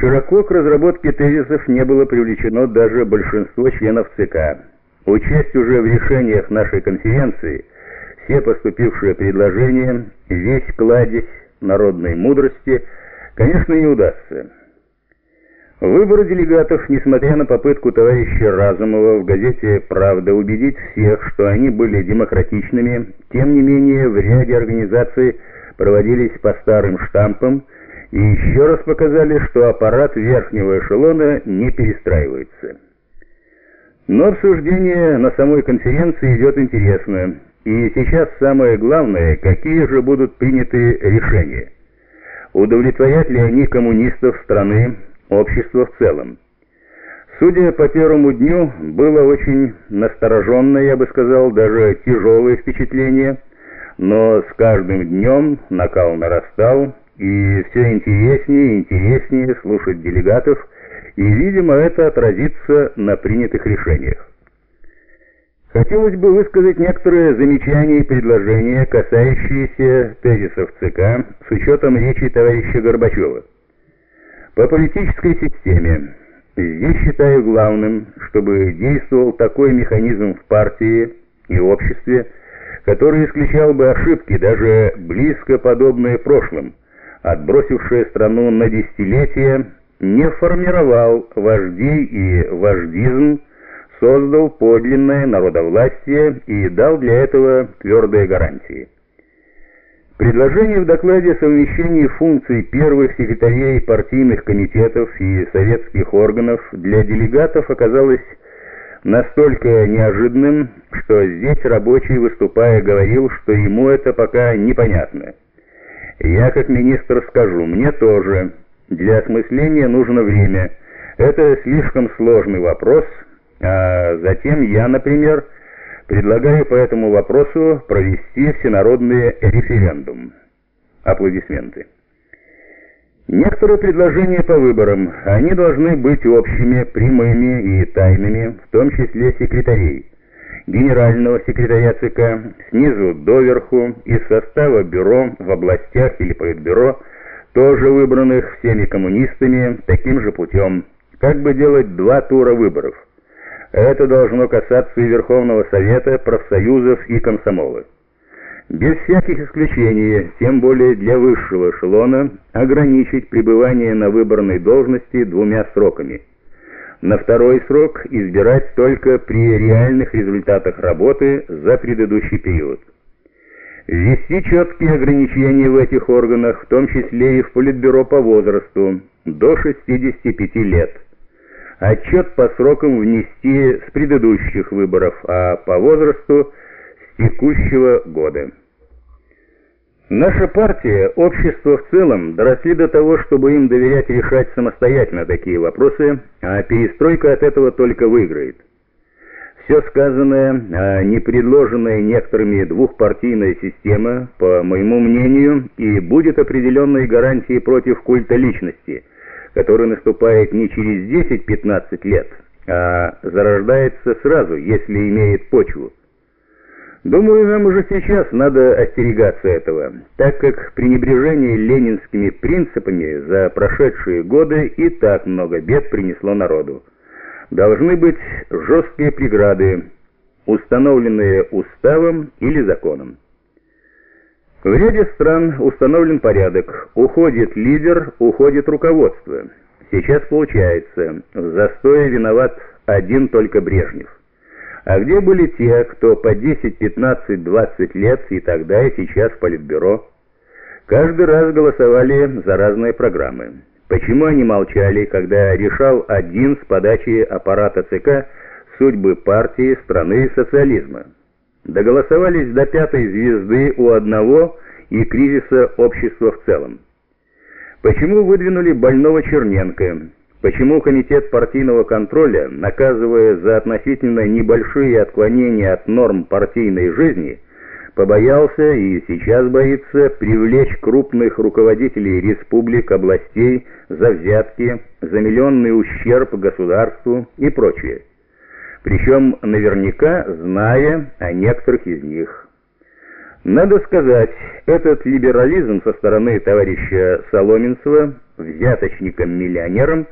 Широко к разработке тезисов не было привлечено даже большинство членов ЦК. Учесть уже в решениях нашей конференции все поступившие предложения, весь кладезь народной мудрости, конечно, не удастся. Выбор делегатов, несмотря на попытку товарища Разумова в газете «Правда» убедить всех, что они были демократичными, тем не менее в ряде организаций проводились по старым штампам и еще раз показали, что аппарат верхнего эшелона не перестраивается. Но обсуждение на самой конференции идет интересно, и сейчас самое главное, какие же будут приняты решения. Удовлетворят ли они коммунистов страны, общество в целом? Судя по первому дню, было очень настороженное, я бы сказал, даже тяжелое впечатление, но с каждым днем накал нарастал, и все интереснее и интереснее слушать делегатов, и, видимо, это отразится на принятых решениях. Хотелось бы высказать некоторые замечания и предложения, касающиеся тезисов ЦК с учетом речи товарища Горбачева. По политической системе здесь считаю главным, чтобы действовал такой механизм в партии и обществе, который исключал бы ошибки, даже близко подобные прошлым, отбросившие страну на десятилетия, не формировал вождей и вождизм, создал подлинное народовластие и дал для этого твердые гарантии. Предложение в докладе о совмещении функций первых секретарей партийных комитетов и советских органов для делегатов оказалось настолько неожиданным, что здесь рабочий, выступая, говорил, что ему это пока непонятно. Я как министр скажу, мне тоже. Для осмысления нужно время. Это слишком сложный вопрос, а затем я, например, предлагаю по этому вопросу провести всенародный референдум. Аплодисменты. Некоторые предложения по выборам, они должны быть общими, прямыми и тайными, в том числе секретарей генерального секретаря ЦК, снизу доверху, из состава бюро в областях или политбюро, тоже выбранных всеми коммунистами таким же путем, как бы делать два тура выборов. Это должно касаться и Верховного Совета, профсоюзов и комсомола. Без всяких исключений, тем более для высшего эшелона, ограничить пребывание на выборной должности двумя сроками – на второй срок избирать только при реальных результатах работы за предыдущий период. Ввести четкие ограничения в этих органах, в том числе и в Политбюро по возрасту, до 65 лет. Отчет по срокам внести с предыдущих выборов, а по возрасту с текущего года. Наша партия, общество в целом, доросли до того, чтобы им доверять решать самостоятельно такие вопросы, а перестройка от этого только выиграет. Все сказанное, а не предложенная некоторыми двухпартийная система, по моему мнению, и будет определенной гарантией против культа личности, который наступает не через 10-15 лет, а зарождается сразу, если имеет почву. Думаю, нам уже сейчас надо остерегаться этого, так как пренебрежение ленинскими принципами за прошедшие годы и так много бед принесло народу. Должны быть жесткие преграды, установленные уставом или законом. В ряде стран установлен порядок. Уходит лидер, уходит руководство. Сейчас получается, в застое виноват один только Брежнев. А где были те, кто по 10, 15, 20 лет и тогда, и сейчас в Политбюро? Каждый раз голосовали за разные программы. Почему они молчали, когда решал один с подачи аппарата ЦК судьбы партии, страны и социализма? Доголосовались до пятой звезды у одного и кризиса общества в целом. Почему выдвинули больного Черненко? Почему Комитет партийного контроля, наказывая за относительно небольшие отклонения от норм партийной жизни, побоялся и сейчас боится привлечь крупных руководителей республик, областей за взятки, за миллионный ущерб государству и прочее? Причем наверняка зная о некоторых из них. Надо сказать, этот либерализм со стороны товарища Соломенцева взяточникам-миллионерам